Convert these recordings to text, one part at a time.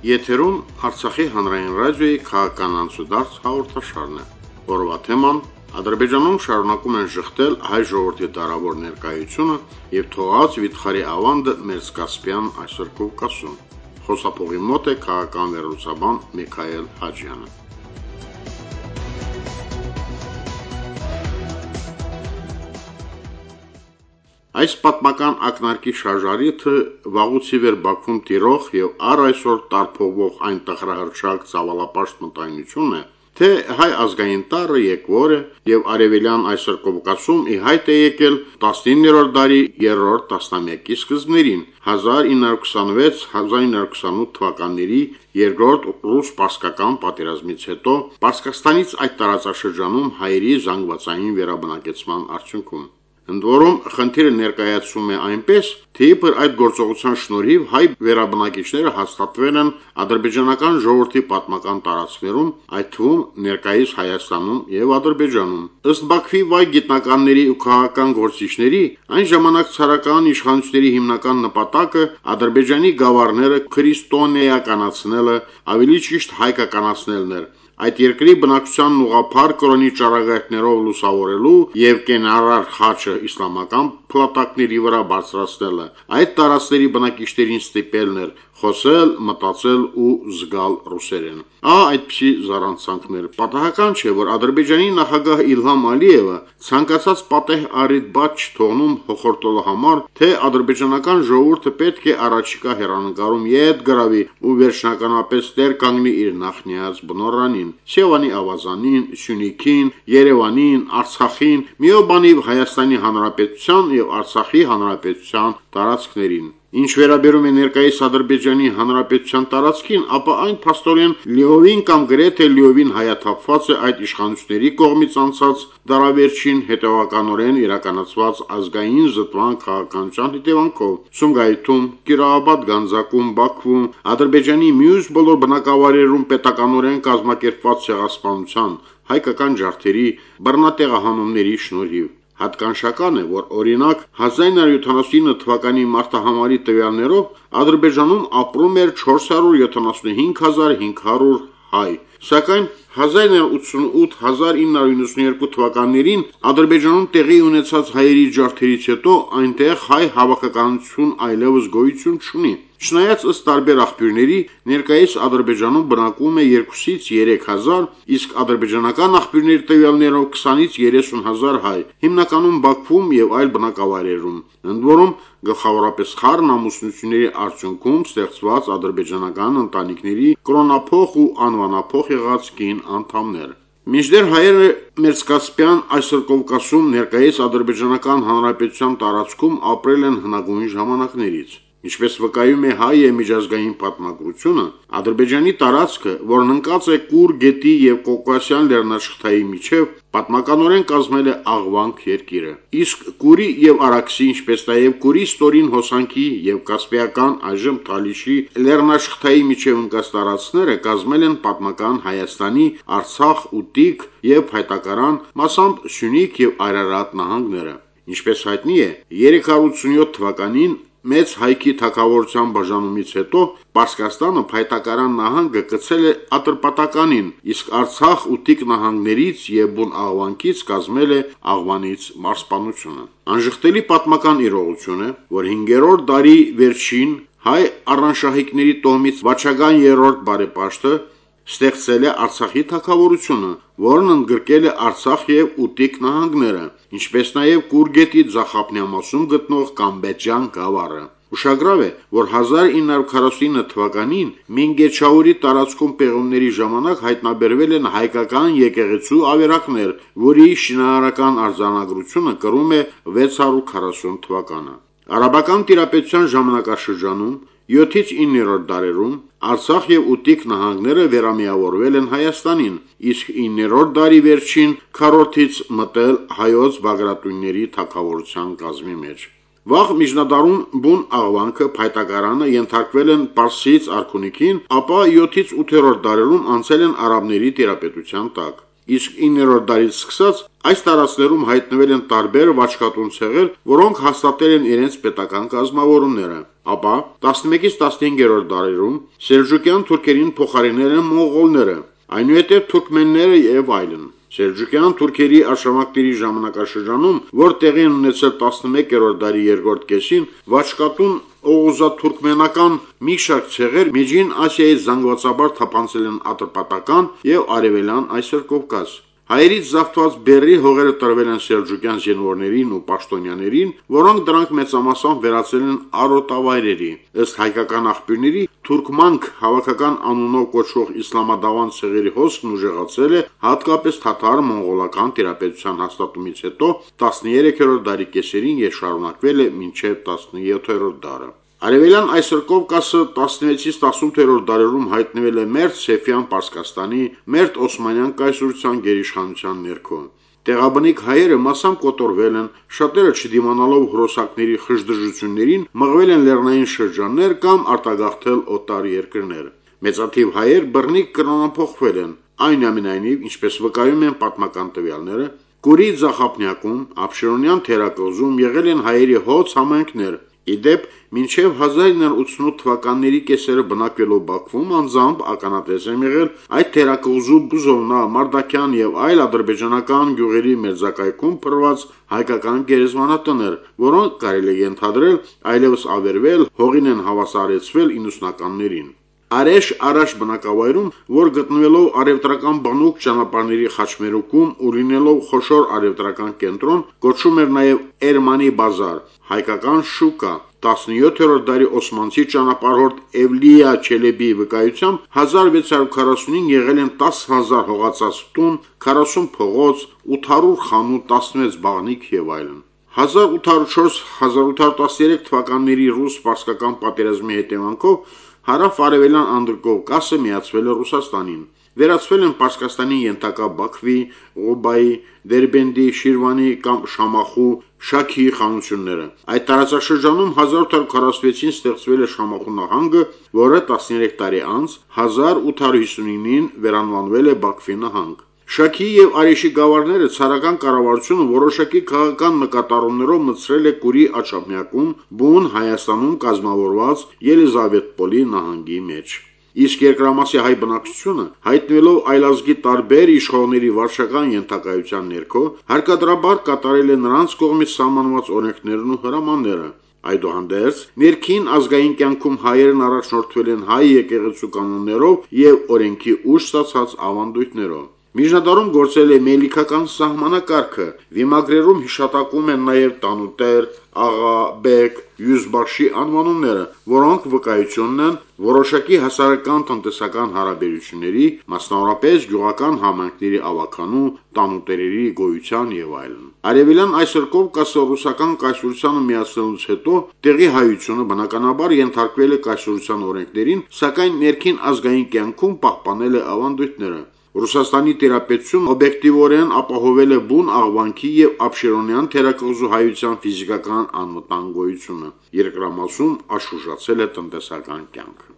Եթերում Արցախի հանրային ռադիոյի «Քաղաքական անցուդարձ» հաղորդաշարն է։ Օրվա թեման Ադրբեջանում շարունակում են ժխտել հայ ժողովրդի դարավոր ներկայությունը եւ թողած վիթխարի ավանդը Մերձկասպյան այսօր Կովկասում։ Խոսափողի մոտ է քաղաքական վերլուծաբան Միքայել Հաջյանը։ Այս պատմական ակնարկի շարժարիթը վաղուց ի վեր Բաքվում տիրող եւ առ այսօր տարփողվող այն տխրահրճակ ցավալապաշտ մտայնությունն է, թե հայ ազգային տառը եկվոր է եւ արևելյան այսօր Կովկասում ի հայտ է եկել 19-րդ դարի երրորդ տասնամյակի սկզբներին 1926-1928 թվականների երկրորդ ռուս-պարսկական պատերազմից հետո Պարսկաստանից այդ տարածաշրջանում հայերի զանգվածային վերաբնակեցման արդյունքում։ Ընդ որում, խնդիրը ներկայացվում է այնպես, թե իբր այդ գործողության շնորհիվ հայ վերաբնակիչները հաստատվել են ադրբեջանական ժողովրդի պատմական տարածքներում, այդ թվում ներկայիս Հայաստանում եւ Ադրբեջանում։ Ըստ Բաքվի վայ գիտնականների ու քաղաքական գործիչների, այն ժամանակ ցարական իշխանությունների հիմնական նպատակը Ադրբեջանի գավառները քրիստոնեականացնելը, ավելի ճիշտ հայկականացնելն էր այդ երկրի բնակչությանն ուղղափառ կրոնի ճառագայթներով լուսավորելու եւ կենարար խաչը իսլամական փլատակների վրա բարձրացնելը, այդ տարածքների բնակիչներին ստիպելն էր խոսել, մտածել ու զգալ ռուսերեն։ Ահա այդպիսի զառանցանքներ։ Պատահական չէ, որ Ադրբեջանի նախագահ Իլհամ Ալիևը ցանկացած պատեհ առիթ բաց չթողնում հոխորտելու համար, թե ադրբեջանական ժողովուրդը պետք է առաջիկա հերանեկարում ետ գրավի ու վերջնականապես տեր կանգնի իր նախնիած բնորանին՝ Սևանի ավազանին, Սյունիքին, Երևանին, Արցախին, միով բանիվ Հայաստանի Հանրապետության եւ Արցախի հանրապետության տարածքներին։ Ինչ վերաբերում է ներկայիս Ադրբեջանի հանրապետության տարածքին, ապա այն փաստորեն լիովին կամ գրեթե լիովին հայաթափված է այդ իշխանությունների կողմից անցած դարավերջին հետևականորեն իրականացված ազգային զտման քաղաքականության հետևանքով։ Սումգայիթում, Կիրովաբադ գանձակում, Բաքվում, Ադրբեջանի մյուս բոլոր բնակավայրերում պետականորեն կազմակերպված ցեղասպանության, հայկական ջարդերի, բռնատեղահանումների շնորհիվ։ Հատկանշական է, որ օրինակ 1979 թվականի մարտահամարի տվյալներով Ադրբեջանում ապրում էր 475500 հայ, սակայն 1988-1992 թվականներին Ադրբեջանում տեղի ունեցած հայերի ջարդերից հետո այնտեղ հայ հավաքականություն այլևս գոյություն չունի։ Չնայած ըստ տարբեր աղբյուրների, ներկայիս Ադրբեջանում բնակվում է 2-ից 3 հազար, իսկ ադրբեջանական աղբյուրների տվյալներով 20-ից 30 հազար հայ, հիմնականում Բաքվում եւ այլ բնակավայրերում, ընդ որում գլխավորապես խառն ամուսնությունների արդյունքում ստեղծված ադրբեջանական ընտանիքների կրոնափոխ ու անվանափոխ եղած կին անդամներ։ Մինչդեռ հայերը Մերձկասպյան այսօր Կովկասում ներկայիս Ադրբեջանական Հանրապետության տարածքում ապրել են հնագույն ժամանակներից։ Ինչպես վկայում է հայ եւ միջազգային պատմագրությունը, Ադրբեջանի տարածքը, որն ընկած է Կուր գետի եւ Կովկասյան լեռնաշղթայի միջև, պատմականորեն կազմել է աղվանք երկիրը։ Իսկ Կուրի եւ Արաքսի, ինչպես նաեւ Կուրի ստորին հոսանքի եւ Կասպիական (այժմ Թալիշի) լեռնաշղթայի միջև ընկած տարածքները կազմել են պատմական Հայաստանի Արցախ ու Տիկ եւ Հայտակարան, մասամբ Սյունիք եւ Արարատ նահանգները։ Ինչպես հայտնի է, 387 թվականին Մեծ հայքի թագավորության բաժանումից հետո Պարսկաստանը Փայտակարան նահանգը կցել է Ատրպատականին, իսկ Արցախ ու Տիկ նահանգներից եւ Բուն Աղվանքից կազմել է Աղվանից մարզպանությունը։ Անժխտելի պատմական իրողություն է, որ 5-րդ դարի վերջին հայ առնշահիկների տոհմից Վաչագան III բարեպաշտը ստեղծել է Արցախի թագավորությունը, որն ընդգրկել է Արցախ եւ Ուտիկ նահանգները, ինչպես նաեւ Կուր գետի ձախապնյա մասում գտնվող Կամբեջյան գավառը։ Ուշագրավ է, որ 1949 թվականին Մինգեչաուրի տարածքում պեղումների ժամանակ հայտնաբերվել են հայկական եկեղեցու ավերակներ, որի շինարարական արձանագրությունը կրում է 640 թվականը։ Արաբական տիրապետության ժամանակաշրջանում 7-ից 9-րդ դարերում Արցախ եւ Ուտիկ նահանգները վերամիավորվել են Հայաստանին, իսկ 9-րդ դարի վերջին քառորդից մտել հայոց Բագրատունիների թագավորության կազմի մեջ։ Վաղ միջնադարում Բուն Աղվանքը, Փայտակարանը ենթարկվել են Պարսից արքունիքին, ապա 7-ից 8-րդ դարերում անցել են արաբների տիրապետության տակ։ իսկ 9-րդ դարից սկսած այս տարածքներում հայտնվել են տարբեր վաճկատուն ցեղեր, որոնք հաստատել են իրենց պետական կազմավորումները, ապա 11-ից 15-րդ դարերում սելջուկյան թուրքերին փոխարինել են մոնղոլները, այնուհետև թուրքմենները եւ այլն։ Սելջուկյան թուրքերի արշավանքների ժամանակաշրջանում, որ տեղի են ունեցել 11-րդ դարի երկրորդ կեսին, Վաչկատուն օղուզաթուրքմենական մի շարք ցեղեր Միջին Ասիայից զանգվածաբար թափանցել են Ատրպատական եւ Արևելյան այսօր Կովկաս։ Հայերից զավթված բեռի հողերը տրվել են սելջուկյան զինվորներին ու պաշտոնյաներին, որոնք դրանք մեծամասամբ վերածել են արոտավայրերի։ Ըստ հայկական աղբյուրների, թուրքմանք հավաքական անունով կոչվող իսլամադավան ցեղերի հոսքն ուժեղացել է հատկապես թաթար-մոնղոլական տիրապետության հաստատումից հետո 13-րդ դարի կեսերին եւ շարունակվել է մինչև 17-րդ դարը։ Արևելյան այսօր Կովկասը 16-ից 18-րդ դարերում հայտնվել է Մերձ Սեֆյան Պարսկաստանի, Մերձ Օսմանյան կայսրության գերիշխանության ներքո։ Տեղաբնիկ հայերը մասամբ կոտորվել են, շատերը չդիմանալով հրոսակների խժդժություններին մղվել են լեռնային շրջաններ կամ արտագաղթել օտար երկրներ։ Մեծաթիվ հայեր բռնիկ կրոնափոխվել են, այնուամենայնիվ, ինչպես վկայում են պատմական տվյալները, Կուրի Զախապնյակում, Աբշերոնյան թերակղզում եղել են հայերի հոց համայնքներ, Իդեպ, մինչև 1988 թվականների կեսերը բնակվելով Բաքվում, անձամբ ականատես եմ եղել այդ թերակղզու Բուզովնա, Մարդակյան եւ այլ ադրբեջանական գյուղերի մերձակայքում փռված հայկական գերեզմանատներ, որոնք կարելի է ենթադրել այլևս ավերվել, հողին են հավասարեցվել 90-ականներին։ Արեշ առաջ բնակավայրում, որ գտնվելով արևտրական բանուկ ճանապարհների խաչմերուկում ու լինելով խոշոր արևտրական կենտրոն, կոչվում էր նաև Էրմանի բազար, հայկական շուկա, 17-րդ դարի օսմանցի ճանապարհորդ Էվլիա Չելեբիի վկայությամբ 1645 եղել են 10000 հողացած տուն, 40 փողոց, 800 խանութ, 16 բաղնիք եւ այլն։ 1804-1813 թվականների ռուս-պարսկական պատերազմի հետևանքով հարավ-արևելյան Անդրկովկասը միացվել է Ռուսաստանին վերածվել են Պարսկաստանի ենթակա Բաքվի, Ղոբայի, Դերբենդի, Շիրվանի կամ Շամախու, Շաքիի խանությունները։ Այդ տարածաշրջանում 1846-ին ստեղծվել է Շամախու նահանգը, որը 13 տարի անց 1859-ին վերանվանվել է Բաքվի նահանգ։ Շաքիի եւ Արեշի գավառները ցարական կառավարությունը որոշակի քաղաքական նկատառումներով մտցրել է Կուրի աչափնյակում բուն Հայաստանում կազմավորված Ելիզավետպոլի նահանգի մեջ։ Իսկ երկրամասի հայ բնակչությունը, հայտնվելով այլազգի տարբեր իշխողների վարչական ենթակայության ներքո, հարկադրաբար կատարել է նրանց կողմից սահմանված օրենքներն ու հրամանները։ Այդուհանդերձ, ներքին ազգային կյանքում հայերն առաջնորդվել են հայ եկեղեցու կանոններով եւ օրենքի ուժ ստացած ավանդույթներով։ Միջնադարում գործել է մելիքական սահմանակարգը, վիմագրերում հիշատակում են նաև տանուտեր, աղա, բեկ, յուզբախշի անվանումները, որոնք վկայությունն են որոշակի հասարակական տնտեսական հարաբերությունների, մասնավորապես գյուղական համայնքների ավականու, տանուտերերի գոյության եւ այլն։ Արևելյան այսօր Կովկասը ռուսական կայսրությանը միացնելուց հետո տեղի հայությունը բնականաբար ենթարկվել է կայսրության օրենքներին, սակայն ներքին ազգային կյանքում պահպանել է ավանդույթները։ Ռուսաստանի տիրապետություն օբյեկտիվորեն ապահովել է բուն աղվանքի եւ աբշերոնյան թերակղզու հայության ֆիզիկական անվտանգությունը։ Երկրամասում աշխուժացել է տնտեսական կյանքը։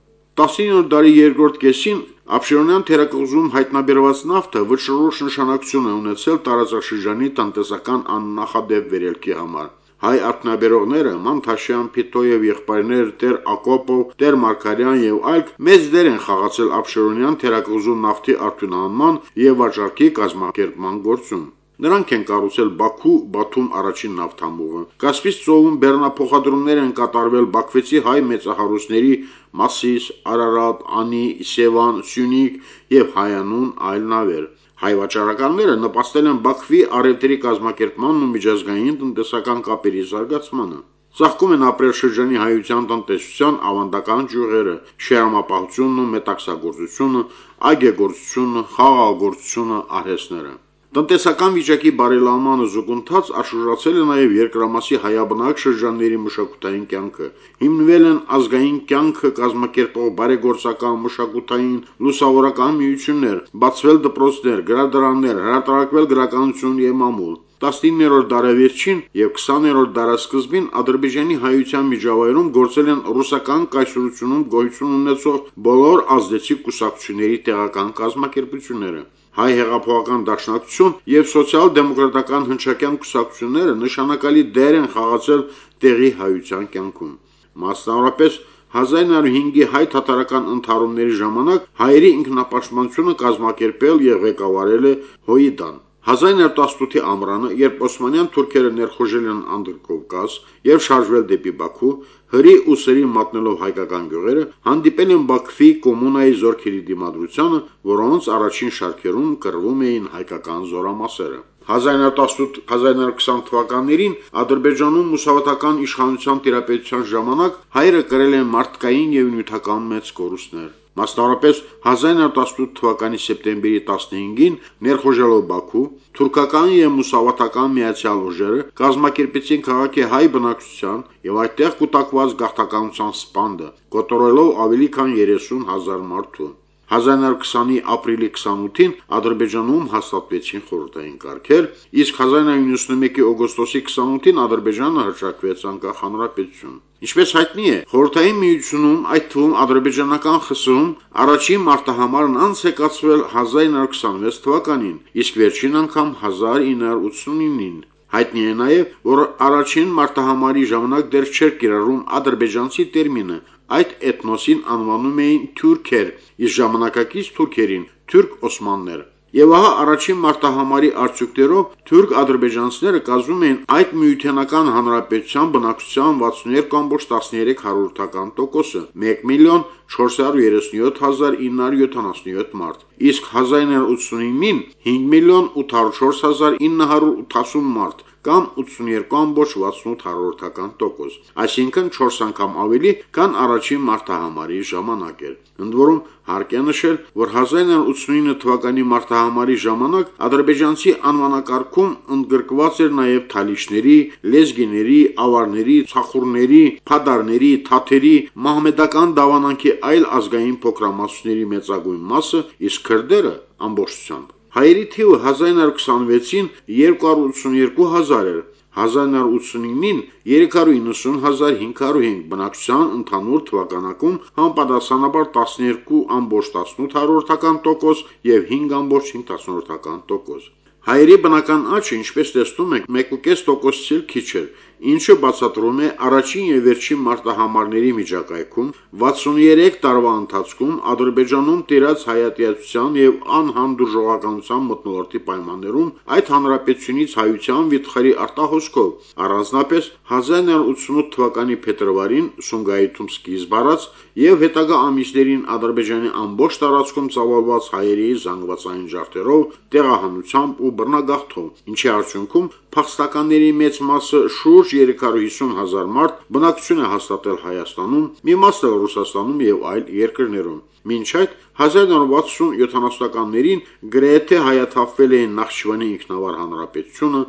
19-րդ դարի երկրորդ կեսին Աբշերոնյան թերակղզում հայտնաբերված նավթը վճռորոշ նշանակություն է ունեցել տարածաշրջանի տնտեսական աննախադեպ վերելքի համար։ Հայ արտնաբերողները Մանթաշյան, Փիտոև եղբայրներ, Տեր Ակոպով, Տեր Մարկարյան եւ այլ մեծ դեր են խաղացել Աբշերոնյան թերակղզու նավթի արտունանման եւ վաճառքի կազմակերպման գործում։ Նրանք են կառուցել Բաքու Բաթում առաջին նավթամուղը։ Կասպից ծովում բեռնափոխադրումներ են կատարվել Բաքվեցի հայ մեծահարուստների Մասիս, Արարատ, Անի, Սևան, Սյունիք եւ Հայանուն այլ նավեր։ Հայ վաճառականները նպաստել են Բաքվի առևտրի կազմակերպմանն ու միջազգային տնտեսական կապերի զարգացմանը։ Ծաղկում են ապրել շրջանի հայության տնտեսության ավանդական ճյուղերը՝ շերամապահությունն ու մետաքսագործությունը, այգեգործությունը, խաղաղագործությունը, արհեստները։ Տնտեսական վիճակի բարելավմանը զուգընթաց աշխուժացել է նաև երկրամասի հայաբնակ շրջանների մշակութային կյանքը։ Հիմնվել են ազգային կյանքը կազմակերպող բարեգործական, մշակութային, լուսավորական միություններ, բացվել դպրոցներ, գրադարաններ, հրատարակվել գրականություն եւ մամուլ։ 19-րդ դարավերջին եւ 20-րդ դարասկզբին Ադրբեջանի հայության միջավայրում գործել են ռուսական կայսրությունում գոյություն ունեցող բոլոր ազդեցիկ կուսակցությունների տեղական կազմակերպությունները։ Հայ հեղափոխական դաշնակցություն եւ սոցիալ-դեմոկրատական հնչակյան կուսակցությունները նշանակալի դեր են խաղացել տեղի հայության կյանքում։ Մասնավորապես 1905-ի հայ-թաթարական ընթարումների ժամանակ հայերի ինքնապաշտպանությունը կազմակերպել եւ ղեկավարել է Հոյիդան։ 1918-ի ամռանը, երբ օսմանյան թուրքերը ներխոժել են Անդրկովկազ եւ շարժվել դեպի Բաքու, հրի ու սրի մատնելով հայկական գյուղերը, հանդիպել են Բաքվի կոմունայի զորքերի դիմադրությանը, որոնց առաջին շարքերում կռվում էին հայկական զորամասերը։ 1918-1920 թվականներին Ադրբեջանում մուսավատական իշխանության տիրապետության ժամանակ հայերը կրել են մարդկային եւ նյութական մեծ կորուստներ։ Մասնավորապես 1918 թվականի սեպտեմբերի 15-ին ներխոժելով Բաքու, թուրքական եւ մուսավատական միացյալ ուժերը կազմակերպեցին քաղաքի հայ բնակչության եւ այդտեղ կուտակված գաղթականության սպանդը, կոտորելով ավելի քան 30 հազար մարդու։ 1920-ի ապրիլի 28-ին Ադրբեջանում հաստատվեցին խորհրդային կարգեր, իսկ 1991-ի օգոստոսի 28-ին Ադրբեջանը հրճակվեց անկախ հանրապետություն։ Ինչպես հայտնի է, խորհրդային միությունում, այդ թվում ադրբեջանական ԽՍՀՄ առաջին մարտահամարն անց է կացվել 1926 թվականին, իսկ վերջին անգամ 1989-ին։ Հայտնի է նաև, որ առաջին մարտահամարի ժամանակ դեռ չէր կիրառում ադրբեջանցի տերմինը, այդ էթնոսին անվանում էին թյուրքեր, իսկ ժամանակակից թուրքերին՝ թուրք օսմաններ։ Եվ ահա առաջին մարտահամարի արդյունքներով թուրք-ադրբեջանցիները կազմում էին այդ միութենական հանրապետության բնակչության 62.13%-ական տոկոսը՝ 1 միլիոն 437.977 մարդ, իսկ 1989-ին 5 միլիոն 804.980 մարդ կամ 82.68%-ական տոկոս, այսինքն 4 անգամ ավելի, քան առաջին մարտահամարի ժամանակ էր։ Ընդ որում հարկ է նշել, որ 1989 թվականի մարտահամարի ժամանակ ադրբեջանցի անվանակարգում ընդգրկված էր նաև թալիշների, լեզգիների, ավարների, ցախուրների, փադարների, թաթերի, մահմեդական դավանանքի այլ ազգային փոքրամասնությունների մեծագույն մասը, իսկ քրդերը ամբողջությամբ Հայերի թիվը 1926-ին 282 հազար էր, 1989-ին 390505 բնակչության ընդհանուր թվականակում համապատասխանաբար 12.18%-ական տոկոս եւ 5.5%-ական տոկոս։ Հայերի բնական աճը, ինչպես տեսնում եք, 1.5%-ից էլ քիչ էր, ինչը բացատրում է առաջին եւ վերջին մարտահամարների միջակայքում 63 տարվա ընթացքում Ադրբեջանում տիրած հայատյացության եւ անհանդուրժողականության մթնոլորտի պայմաններում այդ հանրապետությունից հայության վիթխարի արտահոսքով առանձնապես 1988 թվականի փետրվարին Սումգայիթում սկիզբ առած եւ հետագա ամիսներին Ադրբեջանի ամբողջ տարածքում ծավալված հայերի զանգվածային ջարդերով, տեղահանությամբ ու բռնագաղթով, ինչի արդյունքում փախստականների մեծ մասը շուրջ 350 հազար մարդ բնակություն է հաստատել Հայաստանում, մի մասը Ռուսաստանում եւ այլ երկրներում։ Մինչ այդ 1960-70-ականներին գրեթե հայաթափվել էին Նախճիվանի ինքնավար հանրապետությունը,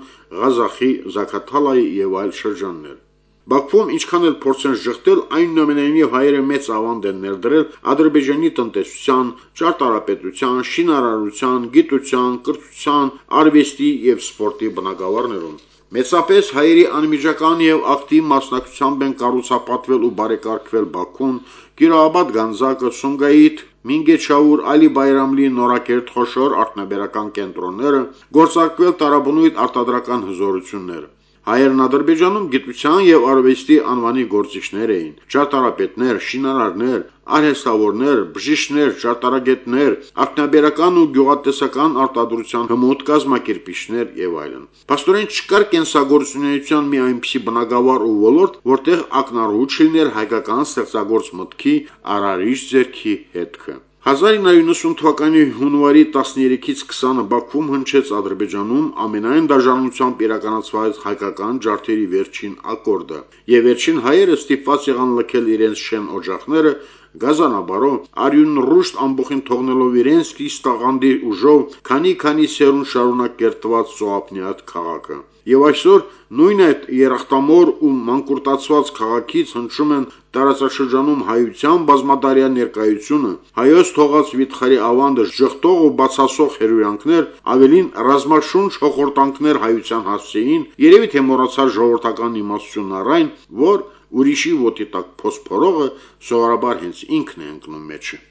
Ղազախի, Զաքաթալայի եւ այլ շրջաններ։ Բաքվում ինչքան էլ փորձեն շղթել, այնուամենայնիվ հայերը մեծ ավանդ են ներդրել Ադրբեջանի տնտեսության, ճարտարապետության, շինարարության, գիտության, կրթության, արվեստի եւ սպորտի բնագավառներում։ Մեծապես հայերի անմիջական եւ ակտիվ մասնակցությամբ են կառուցապատվել ու բարեկարգվել Բաքուն, Կիրովաբադ գանձակը, Սումգայիթ, Մինգեչաուր, Ալի Բայրամլի, Նորակերտ խոշոր արտադրական կենտրոնները, գործարկվել տարաբնույթ արտադրական հզորությունները։ Հայերն Ադրբեջանում գիտության եւ արվեստի անվանի գործիչներ էին, ճարտարապետներ, շինարարներ, արհեստավորներ, բժիշկներ, ճարտարագետներ, ակնաբերական ու գյուղատնտեսական արտադրության հմուտ կազմակերպիչներ եւ այլն։ Պաստորեն չկար կենսագործունեության մի այնպիսի բնագավառ ու ոլորտ, որտեղ ակնառու չլիներ հայկական ստեղծագործ մտքի արարիչ ձեռքի հետքը։ 1990 թվականի հունվարի 13-ից 20-ը Բաքվում հնչեց Ադրբեջանում ամենայն դաժանությամբ իրականացված հայկական ջարդերի վերջին ակորդը, եւ վերջին հայերը ստիպված եղան լքել իրենց շեն օջախները, գազանաբարո, արյուն ռուշտ ամբոխին թողնելով իրենց կից տաղանդի ուժով քանի-քանի սերունդ շարունակ կերտված Սոափնիատ քաղաքը։ Եվ այսօր նույն այդ երախտամոռ ու մանկուրտացված քաղաքից հնչում են տարածաշրջանում հայության բազմադարյա ներկայությունը, հայոց թողած վիթխարի ավանդը ժխտող ու բացասող հրերանքներ, ավելին՝ ռազմաշունչ հոխորտանքներ հայության հասցեին, երևի թե մոռացած ժողովրդական իմաստությունն առ այն, որ ուրիշի ոտի տակ փոս փորողը սովորաբար հենց ինքն է ընկնում մեջը։